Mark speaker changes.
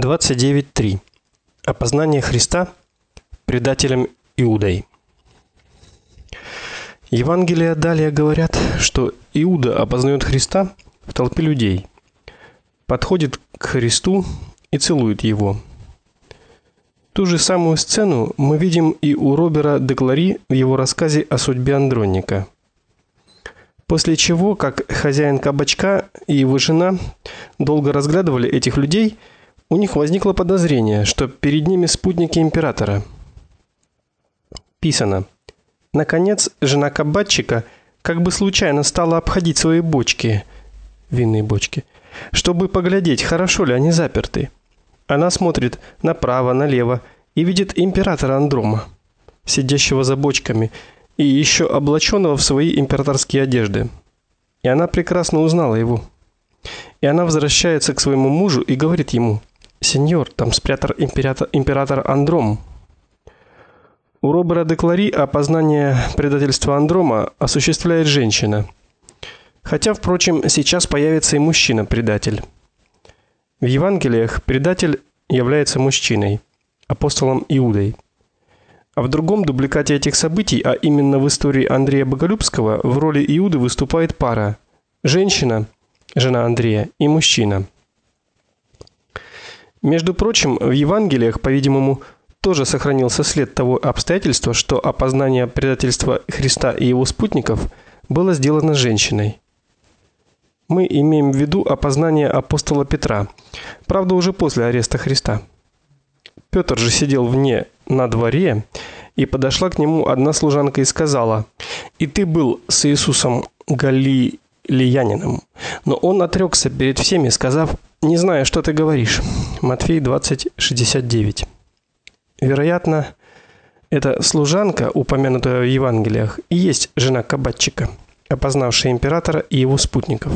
Speaker 1: 29.3. Опознание Христа предателем Иудой. Евангелия далее говорят, что Иуда опознает Христа в толпе людей, подходит к Христу и целует его. Ту же самую сцену мы видим и у Робера де Клари в его рассказе о судьбе Андроника. После чего, как хозяин кабачка и его жена долго разглядывали этих людей, у них возникло подозрение, что перед ними спутники императора. Писано: Наконец, жена кабачика как бы случайно стала обходить свои бочки, винные бочки, чтобы поглядеть, хорошо ли они заперты. Она смотрит направо, налево и видит императора Андрома, сидящего за бочками и еще облаченного в свои императорские одежды. И она прекрасно узнала его. И она возвращается к своему мужу и говорит ему: "Сеньор, там спрятан император император Андром". У Робера де Клари опознание предательства Андрома осуществляет женщина. Хотя, впрочем, сейчас появится и мужчина-предатель. В Евангелиях предатель является мужчиной, апостолом Иудой. А в другом дубликате этих событий, а именно в истории Андрея Боголюбского, в роли Иуды выступает пара: женщина, жена Андрея, и мужчина. Между прочим, в Евангелиях, по-видимому, тоже сохранился след того обстоятельства, что опознание предательства Христа и его спутников было сделано женщиной. Мы имеем в виду опознание апостола Петра, правда, уже после ареста Христа. Петр же сидел вне на дворе, и подошла к нему одна служанка и сказала: "И ты был с Иисусом Галилеянином". Но он отрёкся перед всеми, сказав: "Не знаю, что ты говоришь". Матфей 20:69. Вероятно, эта служанка, упомянутая в Евангелиях, и есть жена кабачика, опознавшая императора и его спутников.